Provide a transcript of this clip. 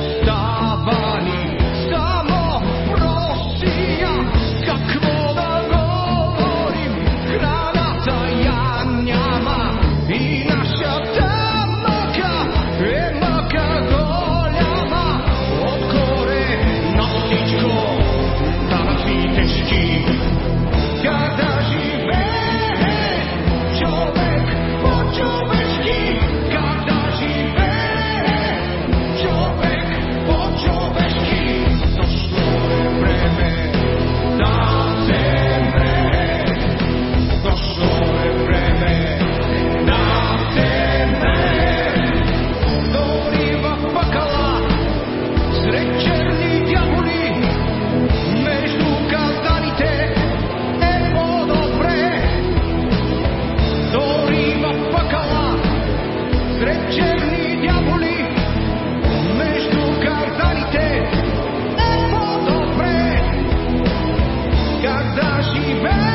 estaba baby.